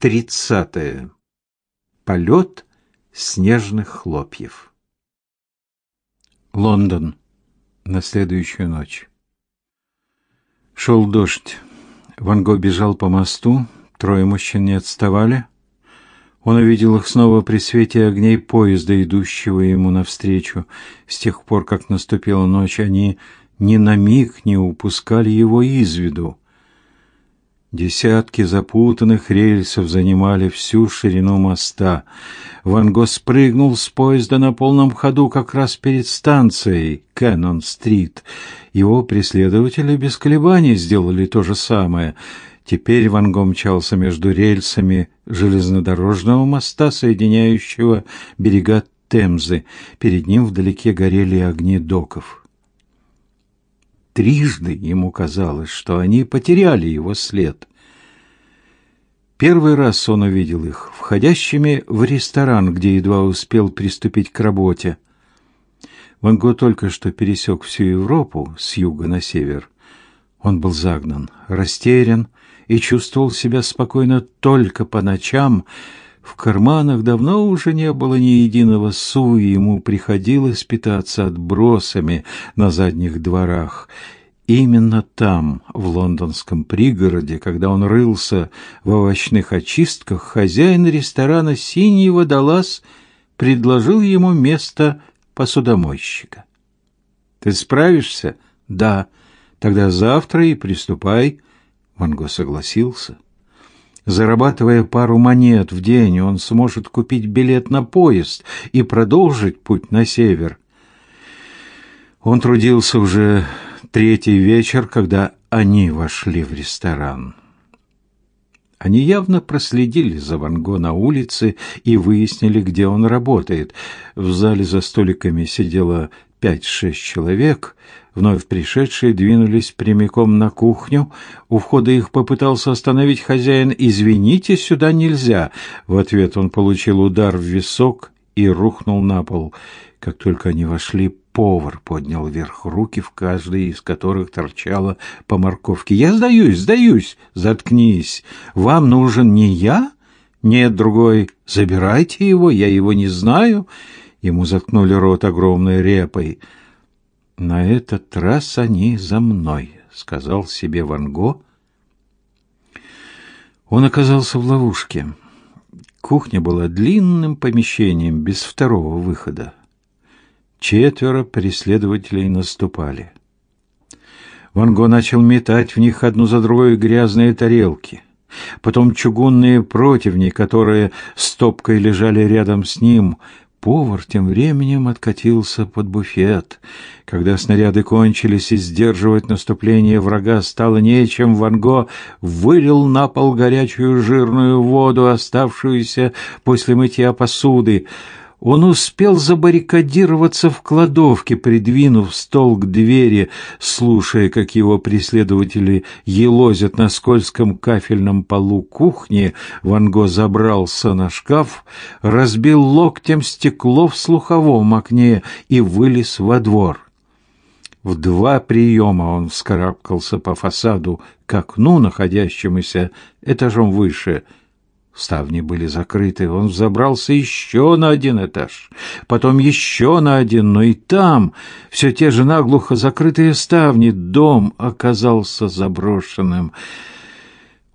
Тридцатое. Полет снежных хлопьев. Лондон. На следующую ночь. Шел дождь. Ван Го бежал по мосту. Трое мужчин не отставали. Он увидел их снова при свете огней поезда, идущего ему навстречу. С тех пор, как наступила ночь, они ни на миг не упускали его из виду. Десятки запутанных рельсов занимали всю ширину моста. Ван Го спрыгнул с поезда на полном ходу как раз перед станцией Кэннон-стрит. Его преследователи без колебаний сделали то же самое. Теперь Ван Го мчался между рельсами железнодорожного моста, соединяющего берега Темзы. Перед ним вдалеке горели огни доков. Трижды ему казалось, что они потеряли его след. Первый раз он увидел их входящими в ресторан, где едва успел приступить к работе. Ван Го только что пересек всю Европу с юга на север. Он был загнан, растерян и чувствовал себя спокойно только по ночам. В карманах давно уже не было ни единого су, и ему приходилось питаться отбросами на задних дворах. Именно там, в лондонском пригороде, когда он рылся в овощных очистках, хозяин ресторана «Синий водолаз» предложил ему место посудомойщика. «Ты справишься?» «Да». «Тогда завтра и приступай». Манго согласился. Зарабатывая пару монет в день, он сможет купить билет на поезд и продолжить путь на север. Он трудился уже третий вечер, когда они вошли в ресторан. Они явно проследили за Ванго на улице и выяснили, где он работает. В зале за столиками сидело пять-шесть человек. Вновь пришедшие двинулись прямиком на кухню. У входа их попытался остановить хозяин. «Извините, сюда нельзя!» В ответ он получил удар в висок и рухнул на пол. Как только они вошли, повар поднял вверх руки, в каждой из которых торчала по морковке. «Я сдаюсь, сдаюсь! Заткнись! Вам нужен не я? Нет, другой. Забирайте его, я его не знаю!» Ему заткнули рот огромной репой. «На этот раз они за мной», — сказал себе Ван Го. Он оказался в ловушке. Кухня была длинным помещением без второго выхода. Четверо преследователей наступали. Ван Го начал метать в них одну за другой грязные тарелки. Потом чугунные противни, которые стопкой лежали рядом с ним, Повар тем временем откатился под буфет. Когда снаряды кончились и сдерживать наступление врага стало нечем, Ван Го вылил на пол горячую жирную воду, оставшуюся после мытья посуды. Он успел забаррикадироваться в кладовке, придвинув стол к двери, слушая, как его преследователи елозят на скользком кафельном полу кухни. Ван Го забрался на шкаф, разбил локтем стекло в слуховом окне и вылез во двор. В два приема он вскарабкался по фасаду к окну, находящемуся этажом выше — Ставни были закрыты. Он взобрался еще на один этаж, потом еще на один, но и там все те же наглухо закрытые ставни. Дом оказался заброшенным.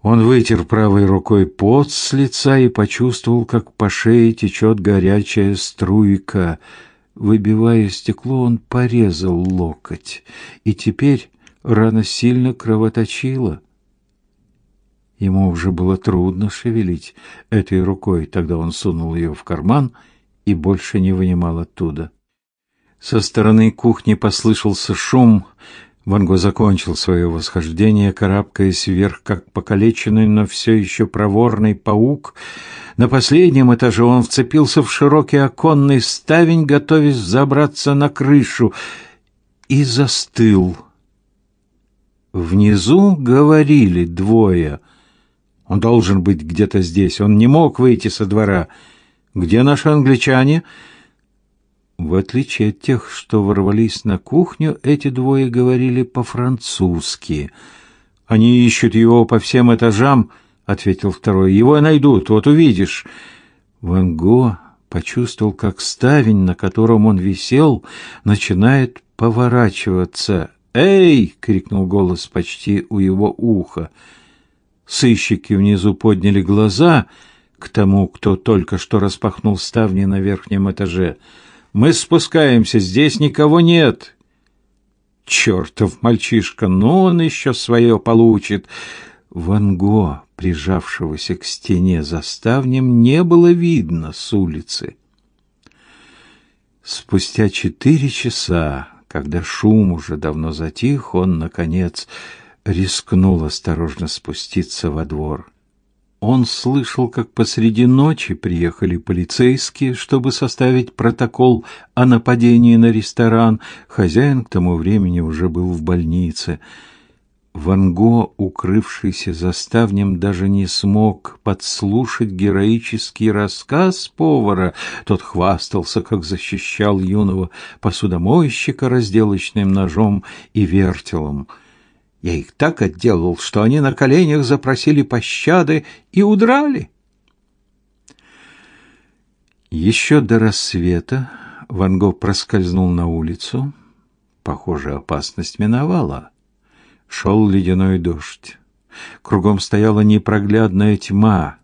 Он вытер правой рукой пот с лица и почувствовал, как по шее течет горячая струйка. Выбивая стекло, он порезал локоть, и теперь рана сильно кровоточила. Ему уже было трудно шевелить этой рукой, тогда он сунул ее в карман и больше не вынимал оттуда. Со стороны кухни послышался шум. Ванго закончил свое восхождение, карабкаясь вверх, как покалеченный, но все еще проворный паук. На последнем этаже он вцепился в широкий оконный ставень, готовясь забраться на крышу, и застыл. Внизу говорили двое — он должен быть где-то здесь. Он не мог выйти со двора. Где наши англичане? В отличие от тех, что ворвались на кухню, эти двое говорили по-французски. Они ищут его по всем этажам, ответил второй. Его найдут, вот увидишь. Ван Го почувствовал, как ставень, на котором он висел, начинает поворачиваться. "Эй!" крикнул голос почти у его уха. Сыщики внизу подняли глаза к тому, кто только что распахнул ставни на верхнем этаже. Мы спускаемся, здесь никого нет. Чертов мальчишка, ну он еще свое получит. Ван Го, прижавшегося к стене за ставнем, не было видно с улицы. Спустя четыре часа, когда шум уже давно затих, он наконец рискнул осторожно спуститься во двор. Он слышал, как посреди ночи приехали полицейские, чтобы составить протокол о нападении на ресторан. Хозяин к тому времени уже был в больнице. Ван Го, укрывшийся за ставнем, даже не смог подслушать героический рассказ повара. Тот хвастался, как защищал юного посудомойщика разделочным ножом и вертелом — я их так отделал, что они на коленях запросили пощады и удрали. Еще до рассвета Ван Гог проскользнул на улицу. Похоже, опасность миновала. Шел ледяной дождь. Кругом стояла непроглядная тьма.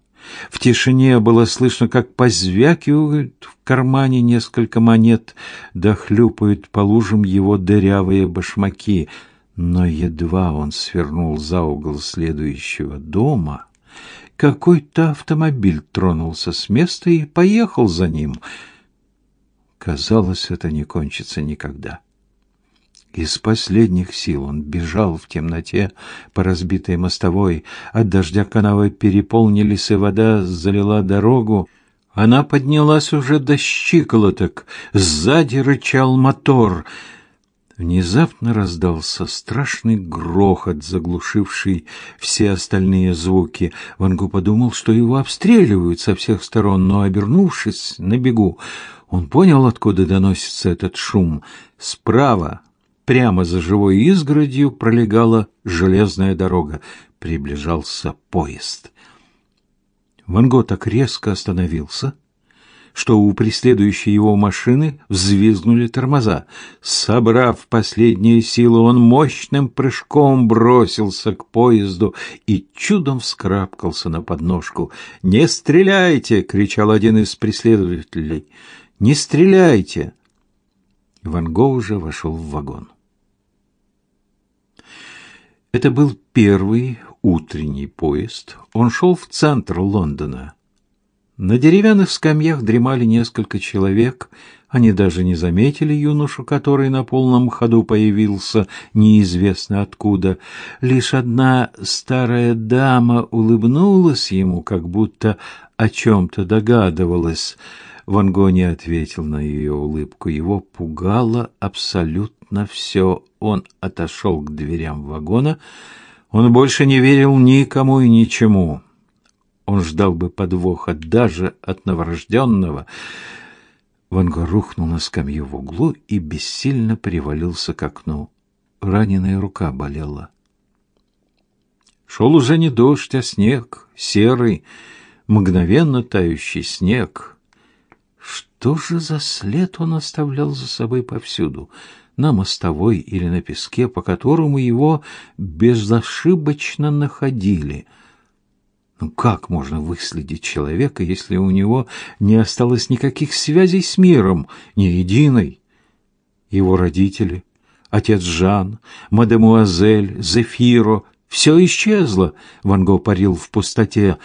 В тишине было слышно, как позвякивают в кармане несколько монет, да хлюпают по лужам его дырявые башмаки — но едва он свернул за угол следующего дома, какой-то автомобиль тронулся с места и поехал за ним. Казалось, это не кончится никогда. Из последних сил он бежал в темноте по разбитой мостовой. От дождя канавы переполнились, и вода залила дорогу. Она поднялась уже до щиколоток. Сзади рычал мотор — Внезапно раздался страшный грохот, заглушивший все остальные звуки. Вангу подумал, что его обстреливают со всех сторон, но, обернувшись на бегу, он понял, откуда доносится этот шум. Справа, прямо за живой изгородью, пролегала железная дорога. Приближался поезд. Ванго так резко остановился — что у преследующей его машины взвизгнули тормоза. Собрав последние силы, он мощным прыжком бросился к поезду и чудом вскарабкался на подножку. «Не стреляйте!» — кричал один из преследователей. «Не стреляйте!» Ван Го уже вошел в вагон. Это был первый утренний поезд. Он шел в центр Лондона. На деревянных скамьях дремали несколько человек. Они даже не заметили юношу, который на полном ходу появился неизвестно откуда. Лишь одна старая дама улыбнулась ему, как будто о чем-то догадывалась. Ван не ответил на ее улыбку. Его пугало абсолютно все. Он отошел к дверям вагона. Он больше не верил никому и ничему. Он ждал бы подвоха даже от новорожденного. Ванго рухнул на скамью в углу и бессильно привалился к окну. Раненая рука болела. Шел уже не дождь, а снег, серый, мгновенно тающий снег. Что же за след он оставлял за собой повсюду, на мостовой или на песке, по которому его безошибочно находили — ну как можно выследить человека, если у него не осталось никаких связей с миром, ни единой? Его родители, отец Жан, мадемуазель, Зефиро — все исчезло. Ван Го парил в пустоте.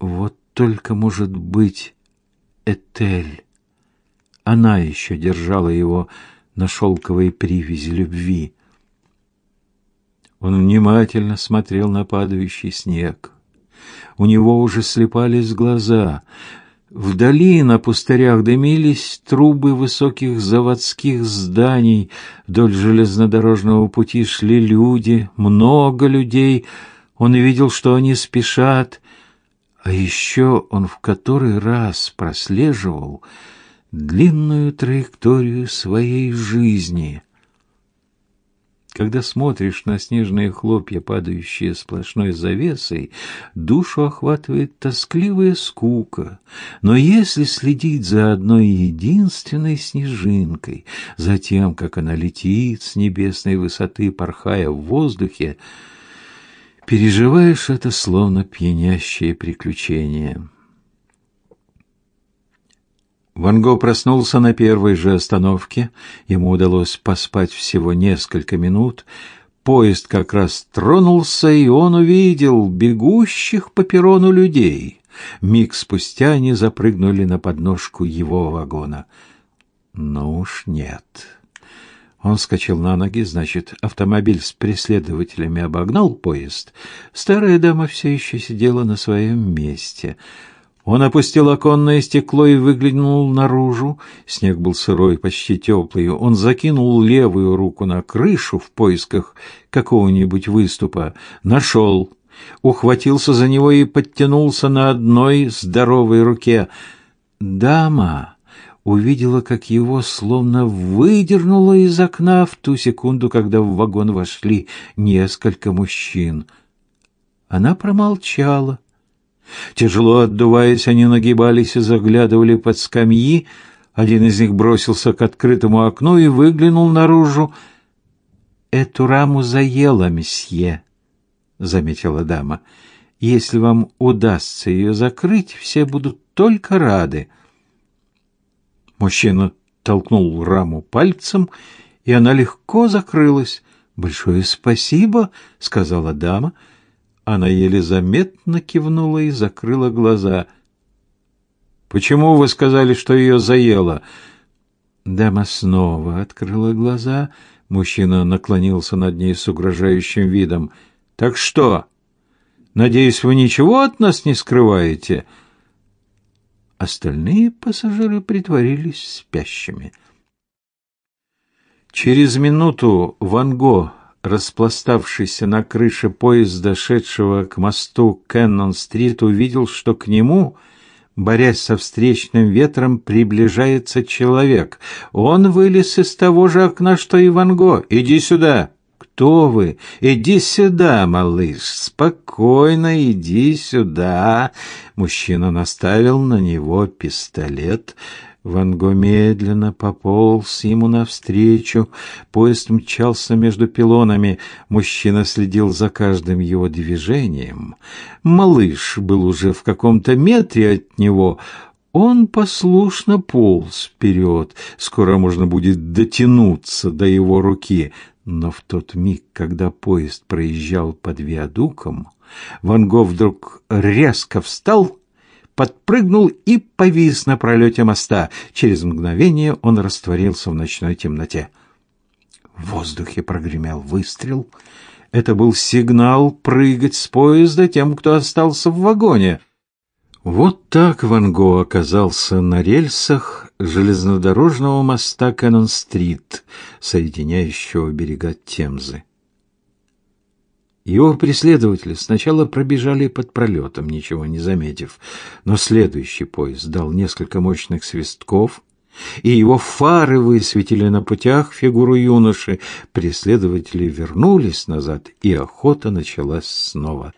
Вот только, может быть, Этель. Она еще держала его на шелковой привязи любви. Он внимательно смотрел на падающий снег у него уже слепались глаза. Вдали на пустырях дымились трубы высоких заводских зданий. Вдоль железнодорожного пути шли люди, много людей. Он видел, что они спешат. А еще он в который раз прослеживал длинную траекторию своей жизни. Когда смотришь на снежные хлопья, падающие сплошной завесой, душу охватывает тоскливая скука. Но если следить за одной единственной снежинкой, за тем, как она летит с небесной высоты, порхая в воздухе, переживаешь это словно пьянящее приключение. Ван Го проснулся на первой же остановке. Ему удалось поспать всего несколько минут. Поезд как раз тронулся, и он увидел бегущих по перрону людей. Миг спустя они запрыгнули на подножку его вагона. Ну уж нет. Он вскочил на ноги, значит, автомобиль с преследователями обогнал поезд. Старая дама все еще сидела на своем месте — он опустил оконное стекло и выглянул наружу. Снег был сырой, почти теплый. Он закинул левую руку на крышу в поисках какого-нибудь выступа. Нашел, ухватился за него и подтянулся на одной здоровой руке. Дама увидела, как его словно выдернуло из окна в ту секунду, когда в вагон вошли несколько мужчин. Она промолчала Тяжело отдуваясь, они нагибались и заглядывали под скамьи. Один из них бросился к открытому окну и выглянул наружу. «Эту раму заела, месье», — заметила дама. «Если вам удастся ее закрыть, все будут только рады». Мужчина толкнул раму пальцем, и она легко закрылась. «Большое спасибо», — сказала дама, — она еле заметно кивнула и закрыла глаза. «Почему вы сказали, что ее заело?» Дама снова открыла глаза. Мужчина наклонился над ней с угрожающим видом. «Так что? Надеюсь, вы ничего от нас не скрываете?» Остальные пассажиры притворились спящими. Через минуту Ван Го распластавшийся на крыше поезда, шедшего к мосту Кеннон-стрит, увидел, что к нему, борясь со встречным ветром, приближается человек. Он вылез из того же окна, что и Ван Го. «Иди сюда!» «Кто вы? Иди сюда, малыш! Спокойно иди сюда!» Мужчина наставил на него пистолет. Ван Го медленно пополз ему навстречу. Поезд мчался между пилонами. Мужчина следил за каждым его движением. Малыш был уже в каком-то метре от него. Он послушно полз вперед. Скоро можно будет дотянуться до его руки. Но в тот миг, когда поезд проезжал под виадуком, Ван Го вдруг резко встал подпрыгнул и повис на пролете моста. Через мгновение он растворился в ночной темноте. В воздухе прогремел выстрел. Это был сигнал прыгать с поезда тем, кто остался в вагоне. Вот так Ван Го оказался на рельсах железнодорожного моста Каннон-стрит, соединяющего берега Темзы. Его преследователи сначала пробежали под пролетом, ничего не заметив, но следующий поезд дал несколько мощных свистков, и его фары высветили на путях фигуру юноши. Преследователи вернулись назад, и охота началась снова.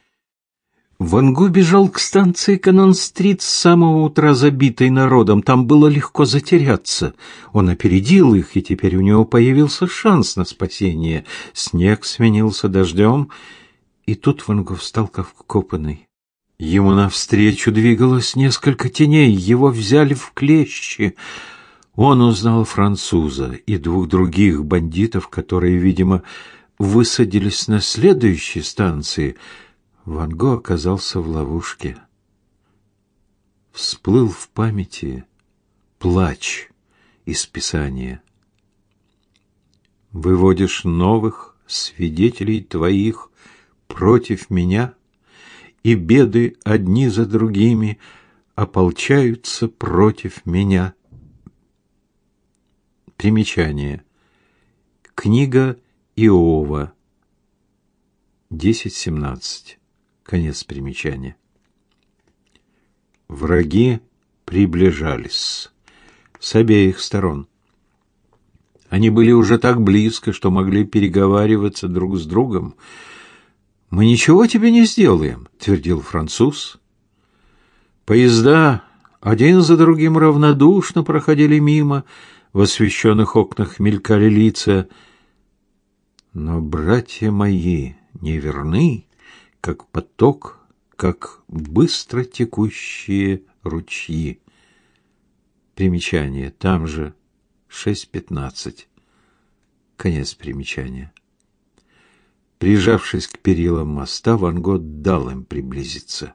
Ван Гу бежал к станции Канон-стрит с самого утра забитой народом. Там было легко затеряться. Он опередил их, и теперь у него появился шанс на спасение. Снег сменился дождем, и тут Ван Гу встал как вкопанный. Ему навстречу двигалось несколько теней, его взяли в клещи. Он узнал француза и двух других бандитов, которые, видимо, высадились на следующей станции — Ван Го оказался в ловушке. Всплыл в памяти плач из Писания. Выводишь новых свидетелей твоих против меня, и беды одни за другими ополчаются против меня. Примечание. Книга Иова. 10.17. Конец примечания. Враги приближались с обеих сторон. Они были уже так близко, что могли переговариваться друг с другом. «Мы ничего тебе не сделаем», — твердил француз. Поезда один за другим равнодушно проходили мимо, в освещенных окнах мелькали лица. Но братья мои не верны, как поток, как быстро текущие ручьи. Примечание. Там же 6.15. Конец примечания. Прижавшись к перилам моста, Ван Гог дал им приблизиться.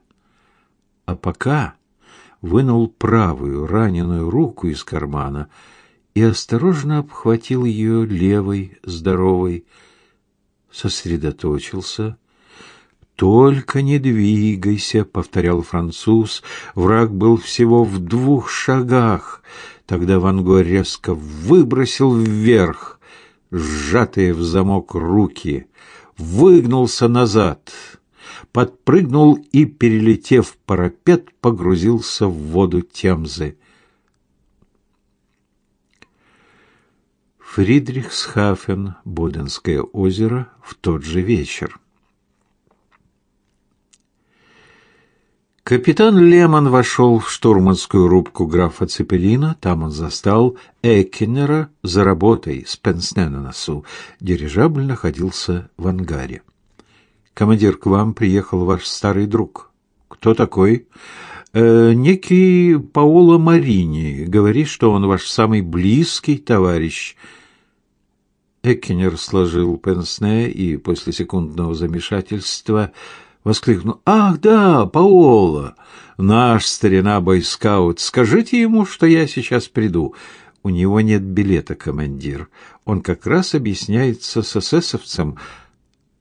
А пока вынул правую раненую руку из кармана и осторожно обхватил ее левой, здоровой, сосредоточился. «Только не двигайся», — повторял француз. Враг был всего в двух шагах. Тогда Ван Го резко выбросил вверх сжатые в замок руки, выгнулся назад, подпрыгнул и, перелетев парапет, погрузился в воду Темзы. Фридрихсхафен, Боденское озеро, в тот же вечер. Капитан Лемон вошел в штурманскую рубку графа Цепелина. Там он застал Эккенера за работой с пенсне на носу. Дирижабль находился в ангаре. «Командир, к вам приехал ваш старый друг». «Кто такой?» э, «Некий Паоло Марини. Говорит, что он ваш самый близкий товарищ». Эккенер сложил пенсне и после секундного замешательства воскликнул. «Ах, да, Паоло, наш старина-бойскаут. Скажите ему, что я сейчас приду. У него нет билета, командир. Он как раз объясняется с эсэсовцем.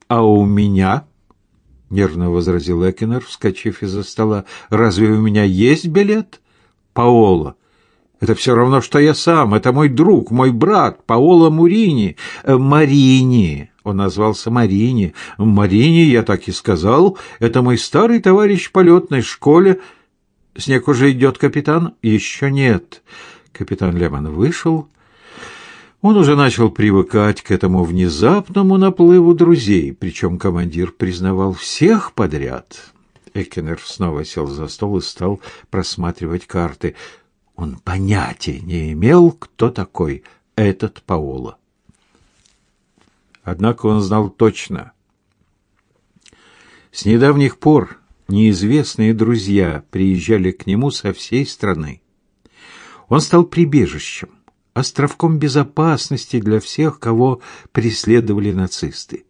А у меня...» — нервно возразил Экинер, вскочив из-за стола. «Разве у меня есть билет?» «Паоло, это все равно, что я сам. Это мой друг, мой брат, Паоло Мурини. Э, Марини. Он назвался Марини. Марини, я так и сказал. Это мой старый товарищ по летной школе. Снег уже идет, капитан? Еще нет. Капитан Лемон вышел. Он уже начал привыкать к этому внезапному наплыву друзей, причем командир признавал всех подряд. Эккенер снова сел за стол и стал просматривать карты. Он понятия не имел, кто такой этот Паоло. Однако он знал точно. С недавних пор неизвестные друзья приезжали к нему со всей страны. Он стал прибежищем, островком безопасности для всех, кого преследовали нацисты.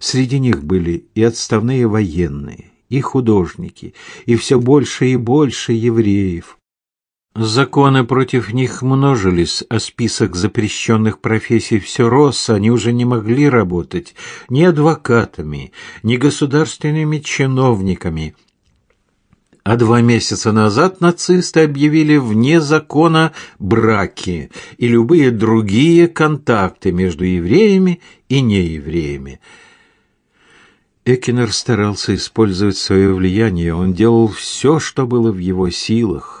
Среди них были и отставные военные, и художники, и все больше и больше евреев, Законы против них множились, а список запрещенных профессий все рос, они уже не могли работать ни адвокатами, ни государственными чиновниками. А два месяца назад нацисты объявили вне закона браки и любые другие контакты между евреями и неевреями. Экинер старался использовать свое влияние, он делал все, что было в его силах.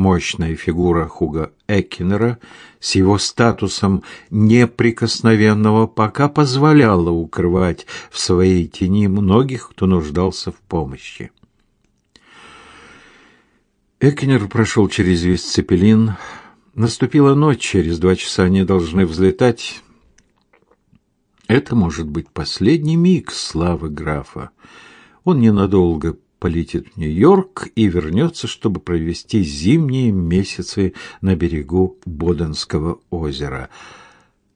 Мощная фигура Хуга Эккинера с его статусом неприкосновенного пока позволяла укрывать в своей тени многих, кто нуждался в помощи. Эккинер прошел через весь Цепелин. Наступила ночь, через два часа они должны взлетать. Это может быть последний миг славы графа. Он ненадолго полетит в Нью-Йорк и вернется, чтобы провести зимние месяцы на берегу Боденского озера.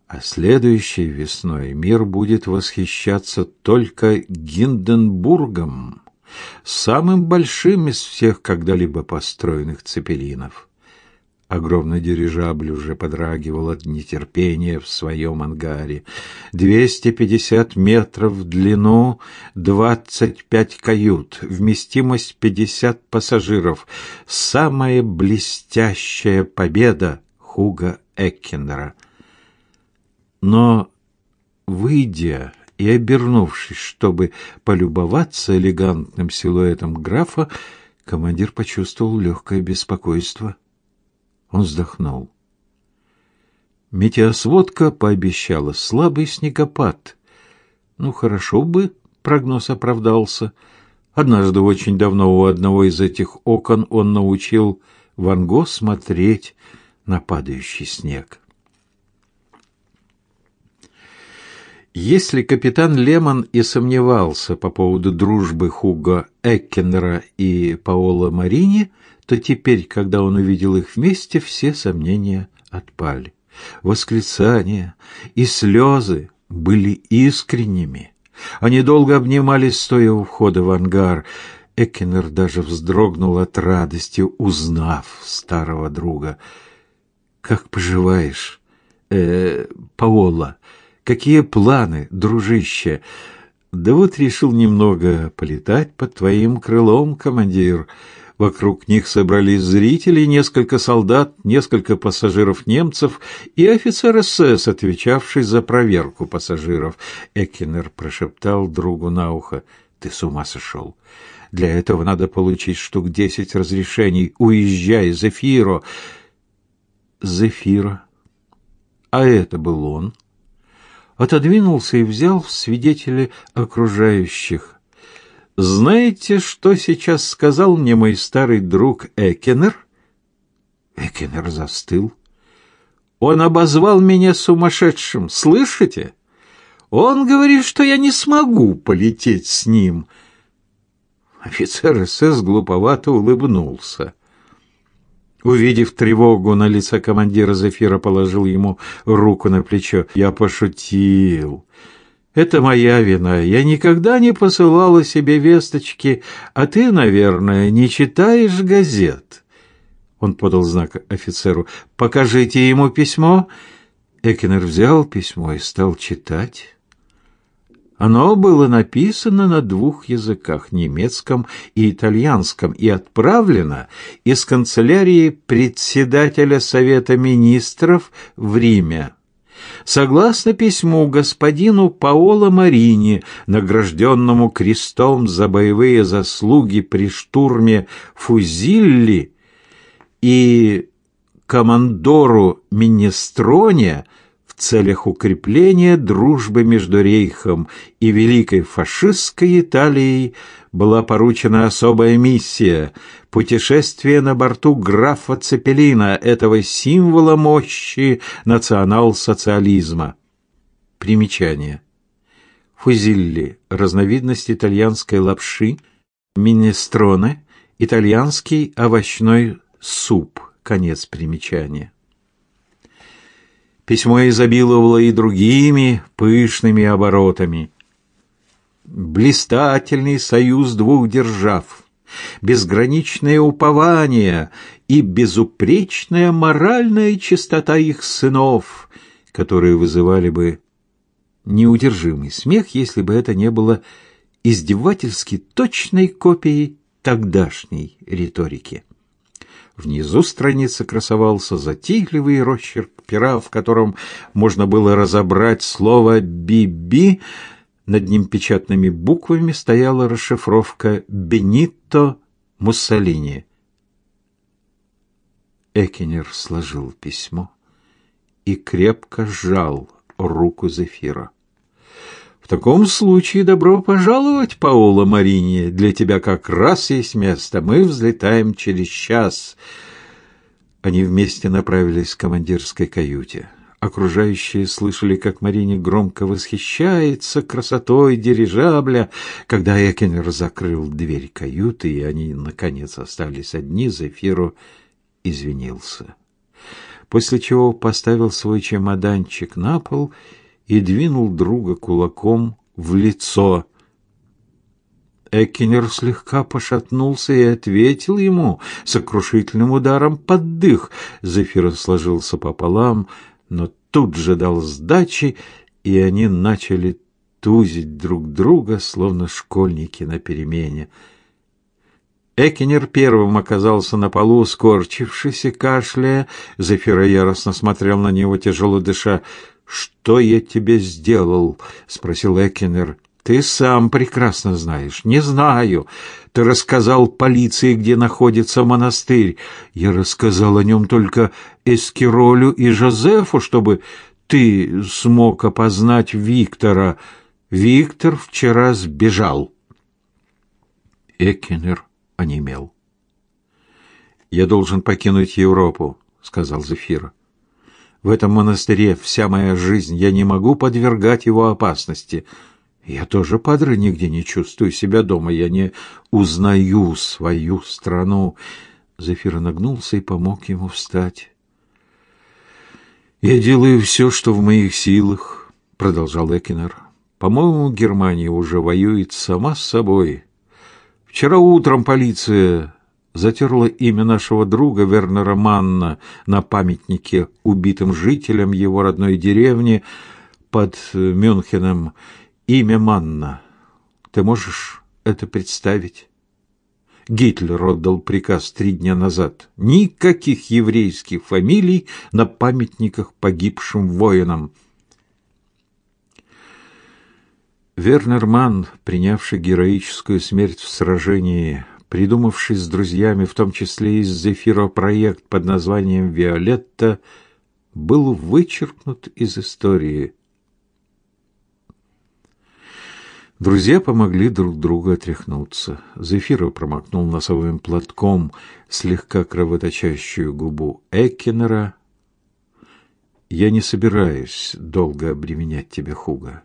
А следующей весной мир будет восхищаться только Гинденбургом, самым большим из всех когда-либо построенных цепелинов. Огромный дирижабль уже подрагивал от нетерпения в своем ангаре. Двести пятьдесят метров в длину, двадцать пять кают, вместимость пятьдесят пассажиров. Самая блестящая победа Хуга Эккенера. Но, выйдя и обернувшись, чтобы полюбоваться элегантным силуэтом графа, командир почувствовал легкое беспокойство. Он вздохнул. Метеосводка пообещала слабый снегопад. Ну, хорошо бы прогноз оправдался. Однажды очень давно у одного из этих окон он научил Ван Го смотреть на падающий снег. Если капитан Лемон и сомневался по поводу дружбы Хуго Эккенера и Паоло Марини, то теперь, когда он увидел их вместе, все сомнения отпали. Восклицания и слезы были искренними. Они долго обнимались, стоя у входа в ангар. Эккенер даже вздрогнул от радости, узнав старого друга. «Как поживаешь, э, Паоло?» Какие планы, дружище? Да вот решил немного полетать под твоим крылом, командир. Вокруг них собрались зрители, несколько солдат, несколько пассажиров-немцев и офицер СС, отвечавший за проверку пассажиров. Эккинер прошептал другу на ухо. «Ты с ума сошел? Для этого надо получить штук десять разрешений. Уезжай, Зефиро!» «Зефиро? А это был он?» отодвинулся и взял в свидетели окружающих. «Знаете, что сейчас сказал мне мой старый друг Экенер?» Экенер застыл. «Он обозвал меня сумасшедшим, слышите? Он говорит, что я не смогу полететь с ним». Офицер СС глуповато улыбнулся. Увидев тревогу на лице командира Зефира, положил ему руку на плечо. «Я пошутил. Это моя вина. Я никогда не посылала себе весточки, а ты, наверное, не читаешь газет». Он подал знак офицеру. «Покажите ему письмо». Экинер взял письмо и стал читать. Оно было написано на двух языках, немецком и итальянском, и отправлено из канцелярии председателя Совета министров в Риме. Согласно письму господину Паоло Марини, награжденному крестом за боевые заслуги при штурме Фузилли, и командору Министроне – целях укрепления дружбы между Рейхом и Великой фашистской Италией была поручена особая миссия – путешествие на борту графа Цепелина, этого символа мощи национал-социализма. Примечание. Фузилли – разновидность итальянской лапши, минестроне – итальянский овощной суп. Конец примечания. Письмо изобиловало и другими пышными оборотами. Блистательный союз двух держав, безграничное упование и безупречная моральная чистота их сынов, которые вызывали бы неудержимый смех, если бы это не было издевательски точной копией тогдашней риторики. Внизу страницы красовался затейливый росчерк пера, в котором можно было разобрать слово «биби». Над ним печатными буквами стояла расшифровка «Бенито Муссолини». Экинер сложил письмо и крепко сжал руку Зефира. В таком случае добро пожаловать, Паоло Марини. Для тебя как раз есть место. Мы взлетаем через час. Они вместе направились к командирской каюте. Окружающие слышали, как Марине громко восхищается красотой дирижабля. Когда Экинер закрыл дверь каюты, и они, наконец, остались одни, Зефиру извинился. После чего поставил свой чемоданчик на пол и двинул друга кулаком в лицо. Эккинер слегка пошатнулся и ответил ему сокрушительным ударом под дых. Зефир сложился пополам, но тут же дал сдачи, и они начали тузить друг друга, словно школьники на перемене. Экинер первым оказался на полу, скорчившись и кашляя. Зефира яростно смотрел на него, тяжело дыша. «Что я тебе сделал?» — спросил Экинер. Ты сам прекрасно знаешь. Не знаю. Ты рассказал полиции, где находится монастырь. Я рассказал о нем только Эскиролю и Жозефу, чтобы ты смог опознать Виктора. Виктор вчера сбежал. Экинер онемел. «Я должен покинуть Европу», — сказал Зефир. «В этом монастыре вся моя жизнь. Я не могу подвергать его опасности». Я тоже, падре, нигде не чувствую себя дома. Я не узнаю свою страну. Зефир нагнулся и помог ему встать. Я делаю все, что в моих силах, продолжал Экинер. По-моему, Германия уже воюет сама с собой. Вчера утром полиция затерла имя нашего друга Вернера Манна на памятнике убитым жителям его родной деревни под Мюнхеном имя Манна. Ты можешь это представить? Гитлер отдал приказ три дня назад. Никаких еврейских фамилий на памятниках погибшим воинам. Вернер Манн, принявший героическую смерть в сражении, придумавший с друзьями, в том числе и с Зефиро, проект под названием «Виолетта», был вычеркнут из истории. Друзья помогли друг другу отряхнуться. Зефира промокнул носовым платком слегка кровоточащую губу Эккенера. «Я не собираюсь долго обременять тебя, Хуга.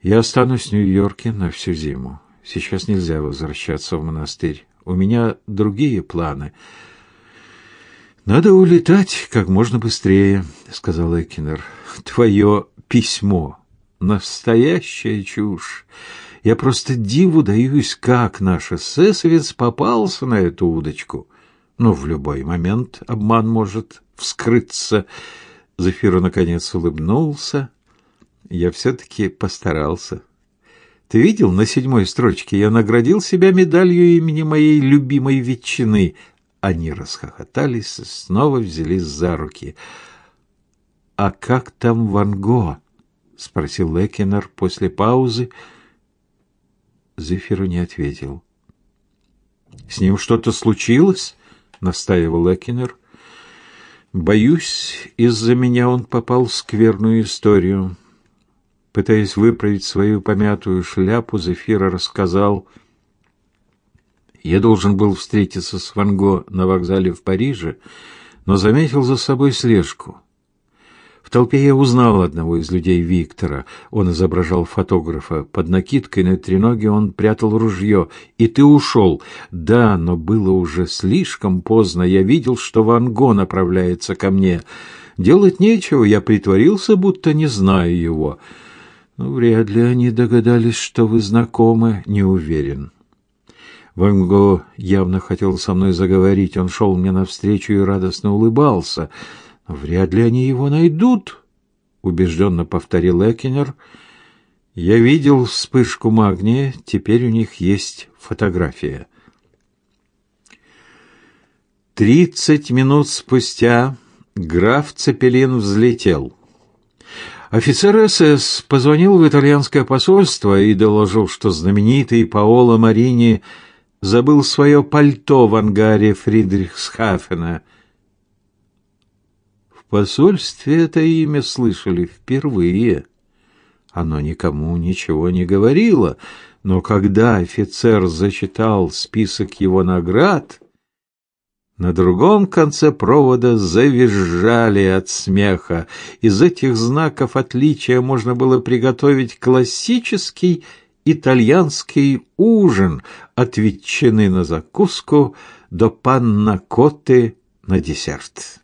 Я останусь в Нью-Йорке на всю зиму. Сейчас нельзя возвращаться в монастырь. У меня другие планы». «Надо улетать как можно быстрее», — сказал Эккенер. «Твое письмо Настоящая чушь. Я просто диву даюсь, как наш эсэсовец попался на эту удочку. Но в любой момент обман может вскрыться. Зефир наконец улыбнулся. Я все-таки постарался. Ты видел, на седьмой строчке я наградил себя медалью имени моей любимой ветчины. Они расхохотались, снова взялись за руки. А как там Ван Го? спросил Лекинер после паузы. Зефир не ответил. С ним что-то случилось? настаивал Лекинер. Боюсь, из-за меня он попал в скверную историю. Пытаясь выправить свою помятую шляпу, Зефира рассказал: "Я должен был встретиться с Ванго на вокзале в Париже, но заметил за собой слежку. В толпе я узнал одного из людей Виктора. Он изображал фотографа. Под накидкой на треноге он прятал ружье. И ты ушел. Да, но было уже слишком поздно. Я видел, что Ван Го направляется ко мне. Делать нечего, я притворился, будто не знаю его. Ну, вряд ли они догадались, что вы знакомы, не уверен. Ван Го явно хотел со мной заговорить. Он шел мне навстречу и радостно улыбался. Вряд ли они его найдут, убежденно повторил Экинер. Я видел вспышку магния, теперь у них есть фотография. Тридцать минут спустя граф Цепелин взлетел. Офицер СС позвонил в итальянское посольство и доложил, что знаменитый Паоло Марини забыл свое пальто в ангаре Фридрихсхафена — посольстве это имя слышали впервые. Оно никому ничего не говорило, но когда офицер зачитал список его наград, на другом конце провода завизжали от смеха. Из этих знаков отличия можно было приготовить классический итальянский ужин от ветчины на закуску до панна-котты на десерт.